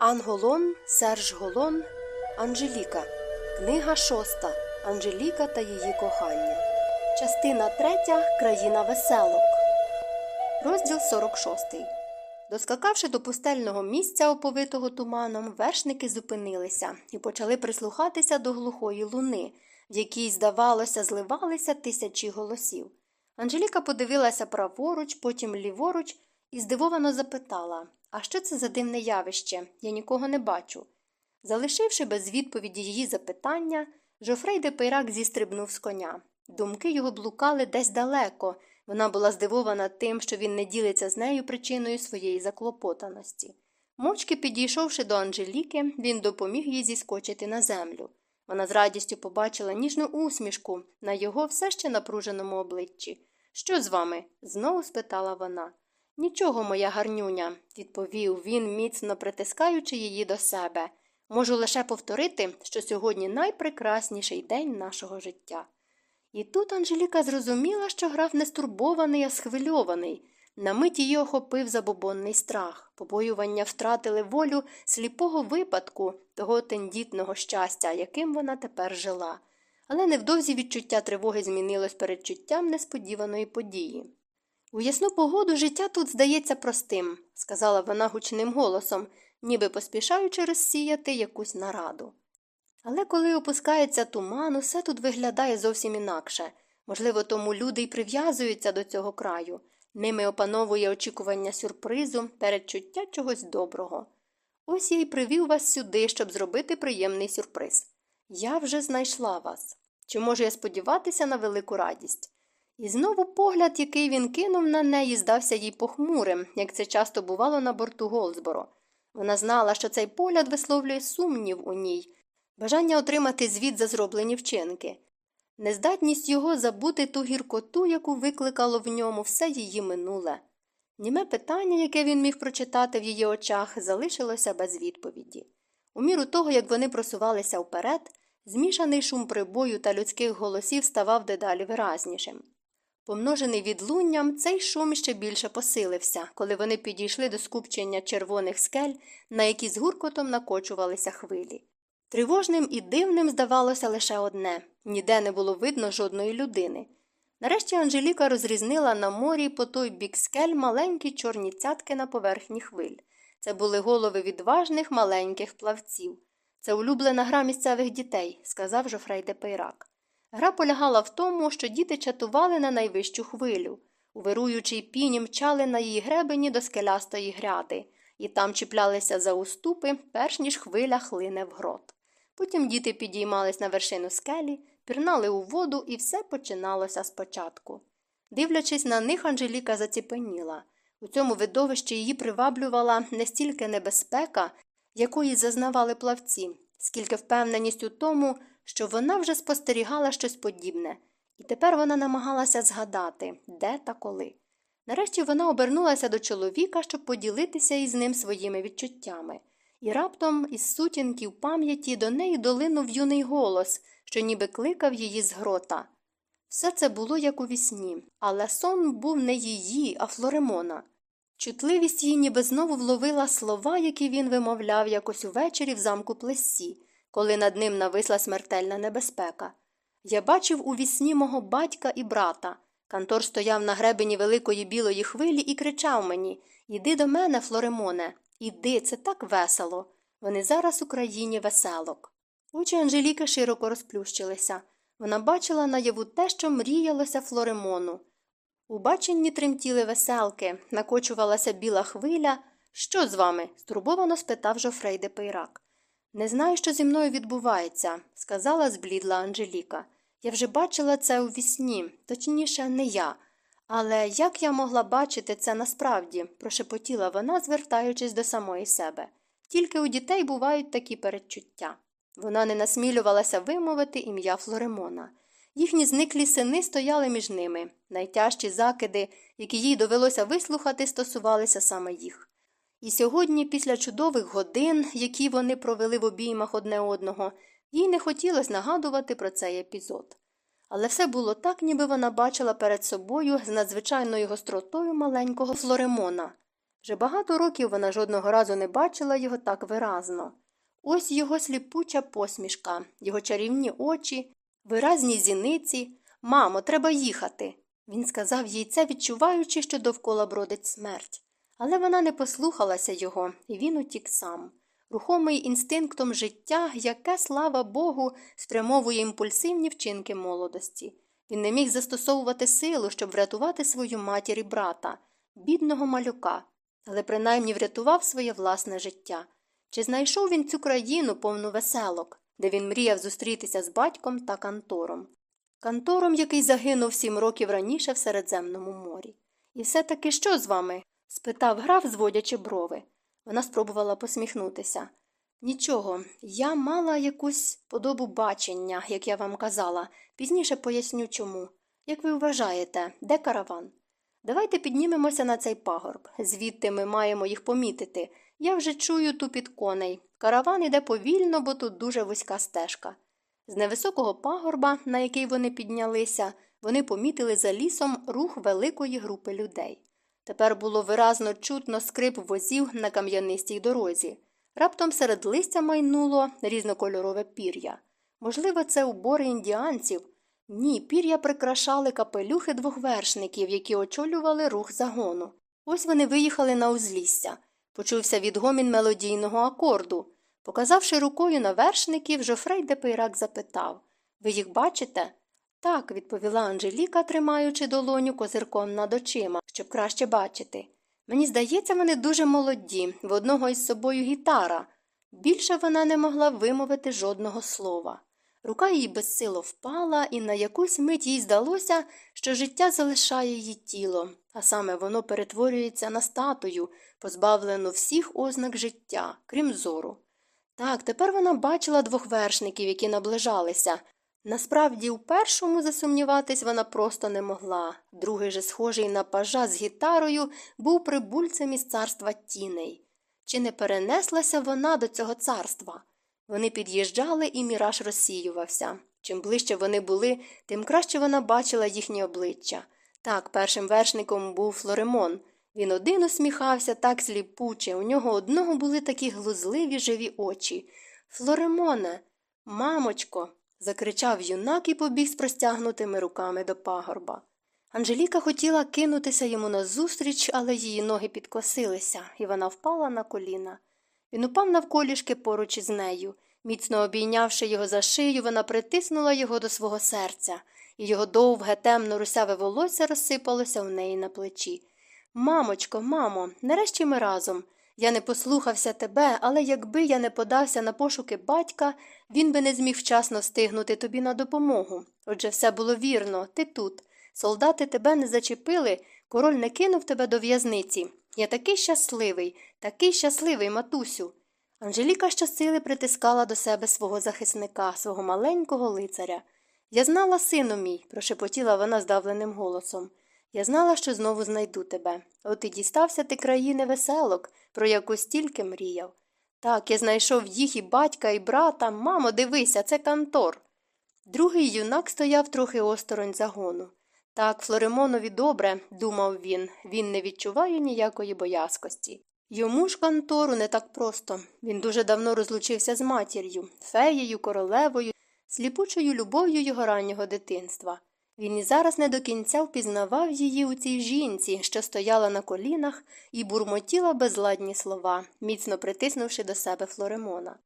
Анголон, Серж Голон, Анжеліка. Книга шоста. Анжеліка та її кохання. Частина третя. Країна веселок. Розділ 46. Доскакавши до пустельного місця, оповитого туманом, вершники зупинилися і почали прислухатися до глухої луни, в якій, здавалося, зливалися тисячі голосів. Анжеліка подивилася праворуч, потім ліворуч і здивовано запитала А що це за дивне явище? Я нікого не бачу. Залишивши без відповіді її запитання, Жофрей де Пейрак зістрибнув з коня. Думки його блукали десь далеко. Вона була здивована тим, що він не ділиться з нею причиною своєї заклопотаності. Мовчки підійшовши до Анжеліки, він допоміг їй зіскочити на землю. Вона з радістю побачила ніжну усмішку на його все ще напруженому обличчі. Що з вами? знову спитала вона. Нічого, моя гарнюня, відповів він, міцно притискаючи її до себе. Можу лише повторити, що сьогодні найпрекрасніший день нашого життя. І тут Анжеліка зрозуміла, що граф не стурбований, а схвильований. На мить її охопив забобонний страх. Побоювання втратили волю сліпого випадку, того тендітного щастя, яким вона тепер жила. Але невдовзі відчуття тривоги змінилось передчуттям несподіваної події. У ясну погоду життя тут здається простим, сказала вона гучним голосом, ніби поспішаючи розсіяти якусь нараду. Але коли опускається туман, усе тут виглядає зовсім інакше. Можливо, тому люди й прив'язуються до цього краю. Ними опановує очікування сюрпризу, передчуття чогось доброго. Ось я й привів вас сюди, щоб зробити приємний сюрприз. Я вже знайшла вас. Чи можу я сподіватися на велику радість? І знову погляд, який він кинув на неї, здався їй похмурим, як це часто бувало на борту Голдсборо. Вона знала, що цей погляд висловлює сумнів у ній, бажання отримати звіт за зроблені вчинки, нездатність його забути ту гіркоту, яку викликало в ньому все її минуле. Німе питання, яке він міг прочитати в її очах, залишилося без відповіді. У міру того, як вони просувалися вперед, змішаний шум прибою та людських голосів ставав дедалі виразнішим. Помножений відлунням, цей шум ще більше посилився, коли вони підійшли до скупчення червоних скель, на які з гуркотом накочувалися хвилі. Тривожним і дивним здавалося лише одне ніде не було видно жодної людини. Нарешті Анжеліка розрізнила на морі по той бік скель маленькі чорні цятки на поверхні хвиль. Це були голови відважних маленьких плавців. Це улюблена гра місцевих дітей, сказав Жофрей де Пейрак. Гра полягала в тому, що діти чатували на найвищу хвилю. У вируючій піні мчали на її гребені до скелястої гряди, і там чіплялися за уступи, перш ніж хвиля хлине в грот. Потім діти підіймались на вершину скелі, пірнали у воду, і все починалося спочатку. Дивлячись на них, Анжеліка заціпеніла. У цьому видовищі її приваблювала не стільки небезпека, якої зазнавали плавці, скільки впевненість у тому, що вона вже спостерігала щось подібне, і тепер вона намагалася згадати, де та коли. Нарешті вона обернулася до чоловіка, щоб поділитися із ним своїми відчуттями, і раптом із сутінків пам'яті до неї долинув юний голос, що ніби кликав її з грота. Все це було як у вісні, але сон був не її, а Флоремона. Чутливість її ніби знову вловила слова, які він вимовляв якось увечері в замку Плесі, коли над ним нависла смертельна небезпека. Я бачив у вісні мого батька і брата. Кантор стояв на гребені великої білої хвилі і кричав мені Іди до мене, Флоремоне, іди, це так весело. Вони зараз у країні веселок. Очі Анжеліки широко розплющилися. Вона бачила наяву те, що мріялося Флоремону. У баченні тремтіли веселки, накочувалася біла хвиля. Що з вами? стурбовано спитав Жофрей де Пейрак. Не знаю, що зі мною відбувається, сказала зблідла Анжеліка. Я вже бачила це у вісні, точніше, не я. Але як я могла бачити це насправді, прошепотіла вона, звертаючись до самої себе. Тільки у дітей бувають такі передчуття. Вона не насмілювалася вимовити ім'я Флоремона. Їхні зниклі сини стояли між ними. Найтяжчі закиди, які їй довелося вислухати, стосувалися саме їх. І сьогодні, після чудових годин, які вони провели в обіймах одне одного, їй не хотілося нагадувати про цей епізод. Але все було так, ніби вона бачила перед собою з надзвичайною гостротою маленького Флоремона. Вже багато років вона жодного разу не бачила його так виразно. Ось його сліпуча посмішка, його чарівні очі, виразні зіниці. Мамо, треба їхати. Він сказав їй це, відчуваючи, що довкола бродить смерть. Але вона не послухалася його, і він утік сам. Рухомий інстинктом життя, яке, слава Богу, спрямовує імпульсивні вчинки молодості. Він не міг застосовувати силу, щоб врятувати свою матір і брата, бідного малюка, але принаймні врятував своє власне життя. Чи знайшов він цю країну повну веселок, де він мріяв зустрітися з батьком та кантором? Кантором, який загинув сім років раніше в Середземному морі. І все таки що з вами? Спитав граф, зводячи брови. Вона спробувала посміхнутися. Нічого, я мала якусь подобу бачення, як я вам казала, пізніше поясню чому. Як ви вважаєте, де караван? Давайте піднімемося на цей пагорб. Звідти ми маємо їх помітити. Я вже чую тупіт коней. Караван іде повільно, бо тут дуже вузька стежка. З невисокого пагорба, на який вони піднялися, вони помітили за лісом рух великої групи людей. Тепер було виразно чутно скрип возів на кам'янистій дорозі. Раптом серед листя майнуло різнокольорове пір'я. Можливо, це убори індіанців. Ні, пір'я прикрашали капелюхи двох вершників, які очолювали рух загону. Ось вони виїхали на узлісся. Почувся відгомін мелодійного акорду. Показавши рукою на вершників, Жофрей де запитав Ви їх бачите? Так, відповіла Анжеліка, тримаючи долоню козирком над очима, щоб краще бачити. Мені здається, вони дуже молоді, в одного із собою гітара. Більше вона не могла вимовити жодного слова. Рука її безсило впала, і на якусь мить їй здалося, що життя залишає її тіло, а саме воно перетворюється на статую, позбавлену всіх ознак життя, крім зору. Так, тепер вона бачила двох вершників, які наближалися. Насправді, у першому засумніватись вона просто не могла. Другий же, схожий на пажа з гітарою, був прибульцем із царства тіней. Чи не перенеслася вона до цього царства? Вони під'їжджали, і міраж розсіювався. Чим ближче вони були, тим краще вона бачила їхні обличчя. Так, першим вершником був Флоремон. Він один усміхався так сліпуче, у нього одного були такі глузливі живі очі. Флоремоне, мамочко. Закричав юнак і побіг з простягнутими руками до пагорба. Анжеліка хотіла кинутися йому назустріч, але її ноги підкосилися, і вона впала на коліна. Він упав навколішки поруч із нею. Міцно обійнявши його за шию, вона притиснула його до свого серця, і його довге, темно русяве волосся розсипалося в неї на плечі. Мамочко, мамо, нарешті ми разом. Я не послухався тебе, але якби я не подався на пошуки батька, він би не зміг вчасно встигнути тобі на допомогу. Отже, все було вірно, ти тут. Солдати тебе не зачепили, король не кинув тебе до в'язниці. Я такий щасливий, такий щасливий, матусю. Анжеліка щосили притискала до себе свого захисника, свого маленького лицаря. Я знала, сину мій, прошепотіла вона здавленим голосом. Я знала, що знову знайду тебе. От і дістався ти країни веселок, про яку стільки мріяв. Так, я знайшов їх і батька, і брата. Мамо, дивися, це Кантор. Другий юнак стояв трохи осторонь загону. Так, Флоремонові добре, думав він, він не відчуває ніякої боязкості. Йому ж кантору не так просто. Він дуже давно розлучився з матір'ю, феєю, королевою, сліпучою любов'ю його раннього дитинства. Він і зараз не до кінця впізнавав її у цій жінці, що стояла на колінах і бурмотіла безладні слова, міцно притиснувши до себе Флоремона.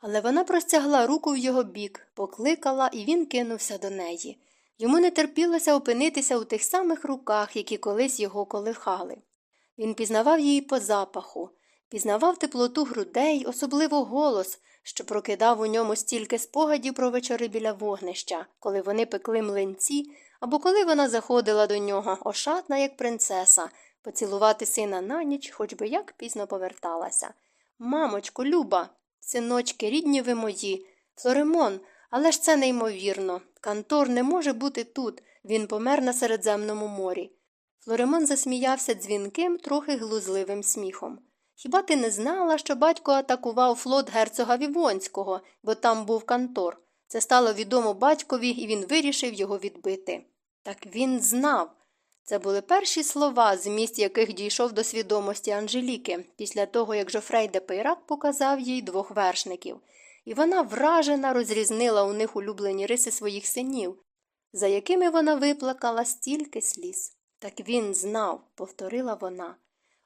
Але вона простягла руку в його бік, покликала, і він кинувся до неї. Йому не терпілося опинитися у тих самих руках, які колись його колихали. Він пізнавав її по запаху, пізнавав теплоту грудей, особливо голос, що прокидав у ньому стільки спогадів про вечори біля вогнища, коли вони пекли млинці, або коли вона заходила до нього, ошатна, як принцеса, поцілувати сина на ніч, хоч би як пізно поверталася. Мамочку, Люба, синочки, рідні ви мої, Флоремон, але ж це неймовірно. Кантор не може бути тут, він помер на Середземному морі. Флоремон засміявся дзвінким, трохи глузливим сміхом. Хіба ти не знала, що батько атакував флот герцога Вівонського, бо там був Кантор? Це стало відомо батькові, і він вирішив його відбити. Так він знав. Це були перші слова, зміст яких дійшов до свідомості Анжеліки після того, як Жофрей де Пейрак показав їй двох вершників, і вона вражена розрізнила у них улюблені риси своїх синів, за якими вона виплакала стільки сліз. Так він знав, повторила вона.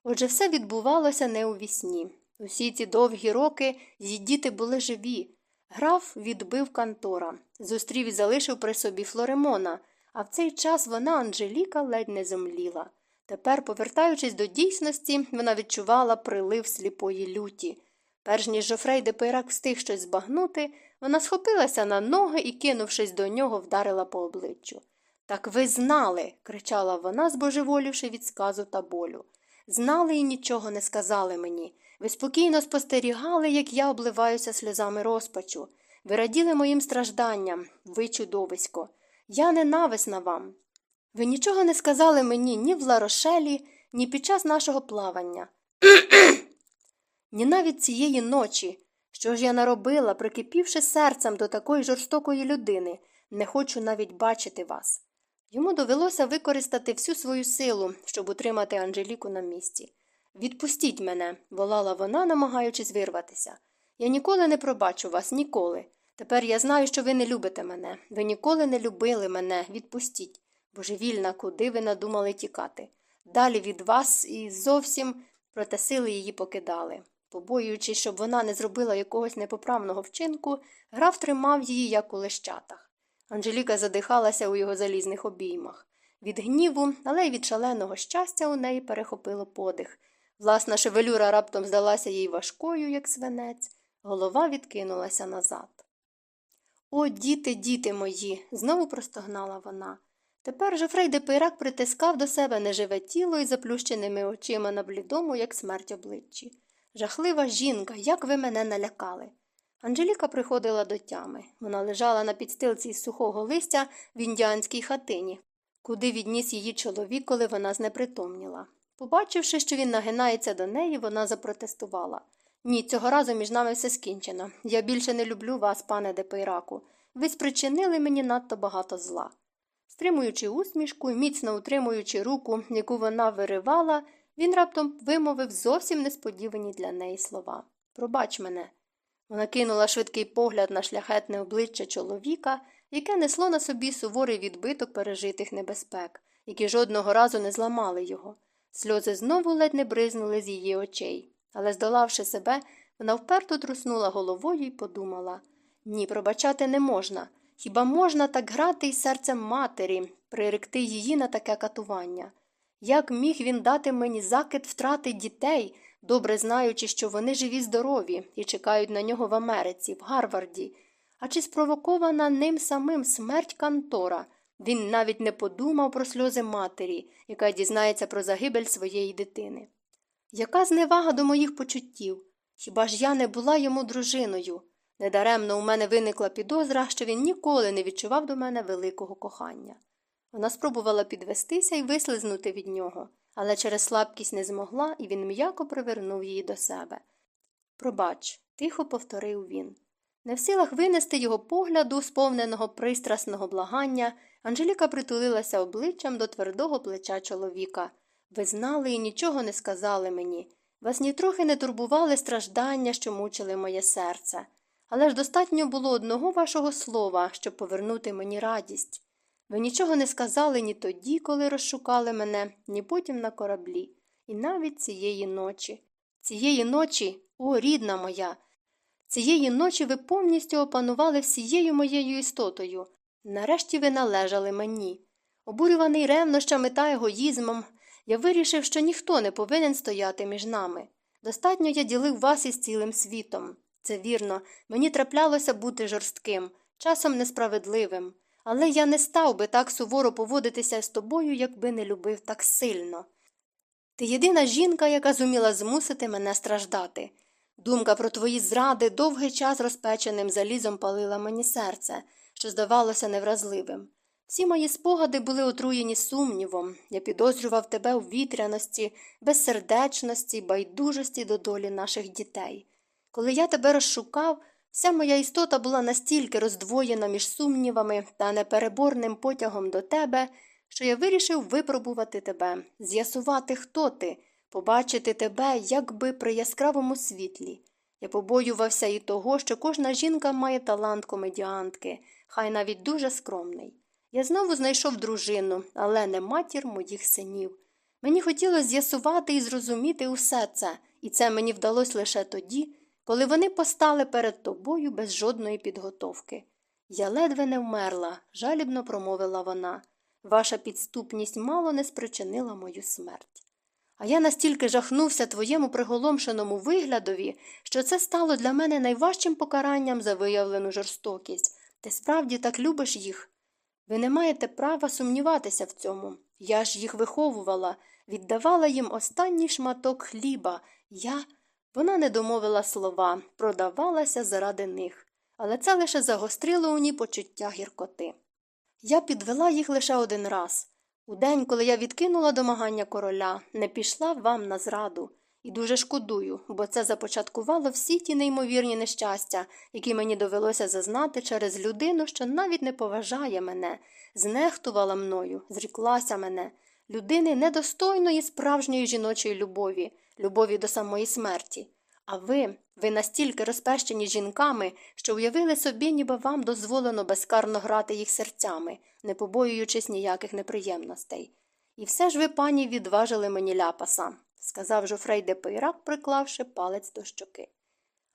Отже, все відбувалося не у вісні. Усі ці довгі роки її діти були живі. Граф відбив кантора, зустрів і залишив при собі Флоремона, а в цей час вона, Анжеліка, ледь не зомліла. Тепер, повертаючись до дійсності, вона відчувала прилив сліпої люті. Перш ніж Жофрей де Пейрак встиг щось збагнути, вона схопилася на ноги і, кинувшись до нього, вдарила по обличчю. Так ви знали, кричала вона, збожеволівши від сказу та болю. Знали і нічого не сказали мені. Ви спокійно спостерігали, як я обливаюся сльозами розпачу. Ви раділи моїм стражданням, ви чудовисько. Я ненависна вам. Ви нічого не сказали мені ні в Ларошелі, ні під час нашого плавання. ні навіть цієї ночі. Що ж я наробила, прикипівши серцем до такої жорстокої людини, не хочу навіть бачити вас. Йому довелося використати всю свою силу, щоб утримати Анжеліку на місці. Відпустіть мене, волала вона, намагаючись вирватися. Я ніколи не пробачу вас, ніколи. Тепер я знаю, що ви не любите мене. Ви ніколи не любили мене. Відпустіть. Божевільна, куди ви надумали тікати. Далі від вас і зовсім проте сили її покидали. Побоюючись, щоб вона не зробила якогось непоправного вчинку, граф тримав її, як у лещатах. Анжеліка задихалася у його залізних обіймах. Від гніву, але й від шаленого щастя у неї перехопило подих. Власна шевелюра раптом здалася їй важкою, як свинець, голова відкинулася назад. О, діти, діти мої, знову простогнала вона. Тепер Жофрей де Пейрак притискав до себе неживе тіло і заплющеними очима на блідому, як смерть обличчі. Жахлива жінка, як ви мене налякали. Анжеліка приходила до тями. Вона лежала на підстилці із сухого листя в індіанській хатині, куди відніс її чоловік, коли вона знепритомніла. Побачивши, що він нагинається до неї, вона запротестувала. Ні, цього разу між нами все скінчено. Я більше не люблю вас, пане Депейраку. Ви спричинили мені надто багато зла. Стримуючи усмішку і міцно утримуючи руку, яку вона виривала, він раптом вимовив зовсім несподівані для неї слова. Пробач мене. Вона кинула швидкий погляд на шляхетне обличчя чоловіка, яке несло на собі суворий відбиток пережитих небезпек, які жодного разу не зламали його. Сльози знову ледь не бризнули з її очей, але, здолавши себе, вона вперто труснула головою і подумала ні, пробачати не можна. Хіба можна так грати із серцем матері, приректи її на таке катування? Як міг він дати мені закид втрати дітей, добре знаючи, що вони живі здорові і чекають на нього в Америці, в Гарварді? А чи спровокована ним самим смерть Кантора? Він навіть не подумав про сльози матері, яка дізнається про загибель своєї дитини. Яка зневага до моїх почуттів? Хіба ж я не була йому дружиною? Недаремно у мене виникла підозра, що він ніколи не відчував до мене великого кохання. Вона спробувала підвестися і вислизнути від нього, але через слабкість не змогла, і він м'яко привернув її до себе. Пробач, тихо повторив він. Не в силах винести його погляду, сповненого пристрасного благання, Анжеліка притулилася обличчям до твердого плеча чоловіка. Ви знали і нічого не сказали мені. Вас нітрохи не турбували страждання, що мучили моє серце. Але ж достатньо було одного вашого слова, щоб повернути мені радість. Ви нічого не сказали ні тоді, коли розшукали мене, ні потім на кораблі, і навіть цієї ночі. Цієї ночі, о, рідна моя, цієї ночі ви повністю опанували всією моєю істотою. Нарешті ви належали мені. Обурюваний ревнощами та егоїзмом, я вирішив, що ніхто не повинен стояти між нами. Достатньо я ділив вас із цілим світом. Це вірно, мені траплялося бути жорстким, часом несправедливим, але я не став би так суворо поводитися з тобою, якби не любив так сильно. Ти єдина жінка, яка зуміла змусити мене страждати. Думка про твої зради довгий час розпеченим залізом палила мені серце, що здавалося невразливим. Всі мої спогади були отруєні сумнівом, я підозрював тебе у вітряності, безсердечності, байдужості до долі наших дітей. Коли я тебе розшукав, вся моя істота була настільки роздвоєна між сумнівами та непереборним потягом до тебе, що я вирішив випробувати тебе, з'ясувати, хто ти, побачити тебе якби при яскравому світлі. Я побоювався і того, що кожна жінка має талант комедіантки, хай навіть дуже скромний. Я знову знайшов дружину, але не матір моїх синів. Мені хотілося з'ясувати і зрозуміти усе це, і це мені вдалося лише тоді, коли вони постали перед тобою без жодної підготовки. Я ледве не вмерла, жалібно промовила вона. Ваша підступність мало не спричинила мою смерть. А я настільки жахнувся твоєму приголомшеному виглядові, що це стало для мене найважчим покаранням за виявлену жорстокість. Ти справді так любиш їх? Ви не маєте права сумніватися в цьому. Я ж їх виховувала, віддавала їм останній шматок хліба. Я. Вона не домовила слова, продавалася заради них, але це лише загострило у ній почуття гіркоти. Я підвела їх лише один раз. У день, коли я відкинула домагання короля, не пішла вам на зраду. І дуже шкодую, бо це започаткувало всі ті неймовірні нещастя, які мені довелося зазнати через людину, що навіть не поважає мене, знехтувала мною, зріклася мене, людини недостойної справжньої жіночої любові, любові до самої смерті. А ви, ви настільки розпещені жінками, що уявили собі, ніби вам дозволено безкарно грати їх серцями, не побоюючись ніяких неприємностей. І все ж ви, пані, відважили мені ляпаса, сказав Жофрей де Пейрак, приклавши палець до щоки.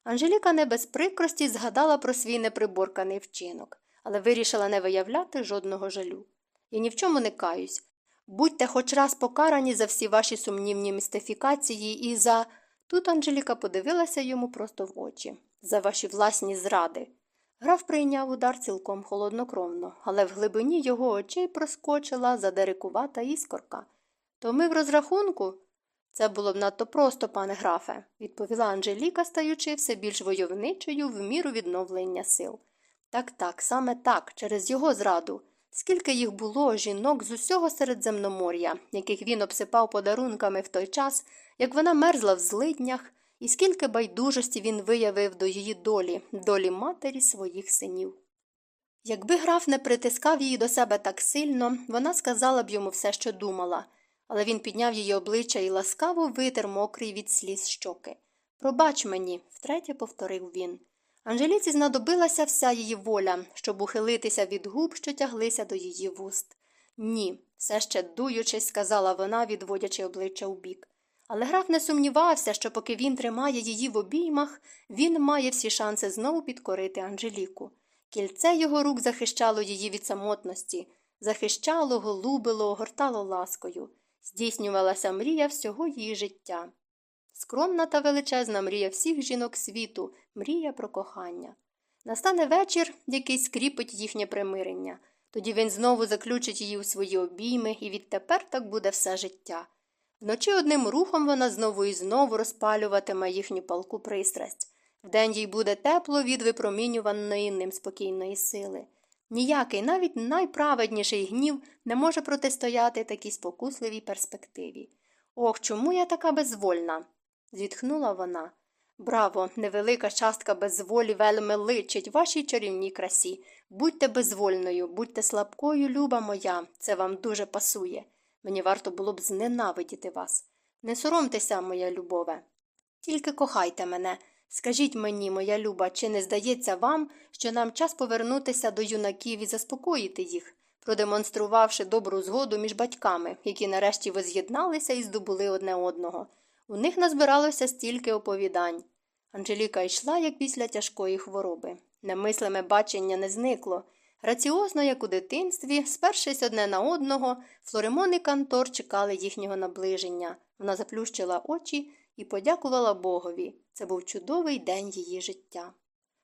Анжеліка не без прикрості згадала про свій неприборканий вчинок, але вирішила не виявляти жодного жалю. Я ні в чому не каюсь. Будьте хоч раз покарані за всі ваші сумнівні містифікації і за. Тут Анжеліка подивилася йому просто в очі за ваші власні зради. Граф прийняв удар цілком холоднокровно, але в глибині його очей проскочила задерикувата іскорка. То ми в розрахунку? Це було б надто просто, пане графе, відповіла Анжеліка, стаючи все більш войовничою в міру відновлення сил. Так, так, саме так, через його зраду. Скільки їх було жінок з усього Середземномор'я, яких він обсипав подарунками в той час, як вона мерзла в злиднях, і скільки байдужості він виявив до її долі, долі матері своїх синів. Якби граф не притискав її до себе так сильно, вона сказала б йому все, що думала, але він підняв її обличчя і ласкаво витер мокрий від сліз щоки. Пробач мені, втретє повторив він. Анжеліці знадобилася вся її воля, щоб ухилитися від губ, що тяглися до її вуст. Ні, все ще дуючись, сказала вона, відводячи обличчя у бік. Але граф не сумнівався, що поки він тримає її в обіймах, він має всі шанси знову підкорити Анжеліку. Кільце його рук захищало її від самотності, захищало, голубило, огортало ласкою, здійснювалася мрія всього її життя. Скромна та величезна мрія всіх жінок світу, мрія про кохання. Настане вечір, який скріпить їхнє примирення. Тоді він знову заключить її у свої обійми, і відтепер так буде все життя. Вночі одним рухом вона знову і знову розпалюватиме їхню палку пристрасть. Вдень їй буде тепло від випромінюваної ним спокійної сили. Ніякий, навіть найправедніший гнів не може протистояти такій спокусливій перспективі. Ох, чому я така безвольна? Зітхнула вона. Браво, невелика частка безволі вельми личить вашій чарівній красі. Будьте безвольною, будьте слабкою, люба моя, це вам дуже пасує. Мені варто було б зненавидіти вас. Не соромтеся, моя любове. Тільки кохайте мене. Скажіть мені, моя люба, чи не здається вам, що нам час повернутися до юнаків і заспокоїти їх, продемонструвавши добру згоду між батьками, які нарешті воз'єдналися і здобули одне одного. У них назбиралося стільки оповідань. Анжеліка йшла, як після тяжкої хвороби. Немислиме бачення не зникло. Граціозно, як у дитинстві, спершись одне на одного, Флоремон і Кантор чекали їхнього наближення. Вона заплющила очі і подякувала Богові. Це був чудовий день її життя.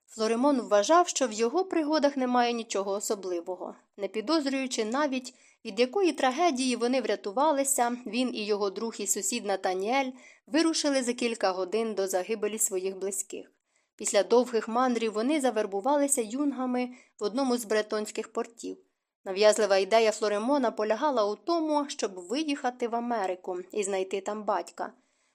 Флоремон вважав, що в його пригодах немає нічого особливого. Не підозрюючи навіть, від якої трагедії вони врятувалися, він і його друг і сусід Натаніель вирушили за кілька годин до загибелі своїх близьких. Після довгих мандрів вони завербувалися юнгами в одному з бретонських портів. Нав'язлива ідея Флоремона полягала у тому, щоб виїхати в Америку і знайти там батька.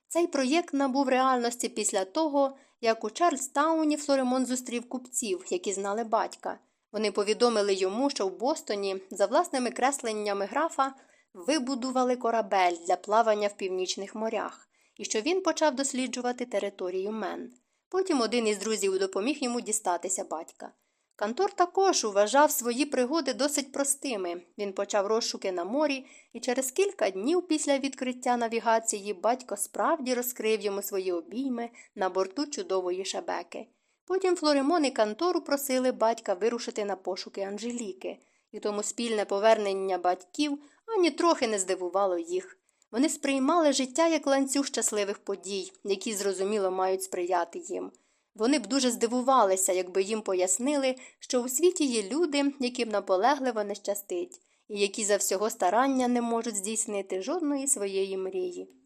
Цей проєкт набув реальності після того, як у Чарльстауні Флоремон зустрів купців, які знали батька. Вони повідомили йому, що в Бостоні, за власними кресленнями графа, вибудували корабель для плавання в північних морях, і що він почав досліджувати територію Мен. Потім один із друзів допоміг йому дістатися батька. Кантор також вважав свої пригоди досить простими. Він почав розшуки на морі, і через кілька днів після відкриття навігації батько справді розкрив йому свої обійми на борту чудової шебеки. Потім Флоремон і Кантору просили батька вирушити на пошуки Анжеліки, і тому спільне повернення батьків ані трохи не здивувало їх. Вони сприймали життя як ланцюг щасливих подій, які зрозуміло мають сприяти їм. Вони б дуже здивувалися, якби їм пояснили, що у світі є люди, яким наполегливо не щастить, і які за всього старання не можуть здійснити жодної своєї мрії.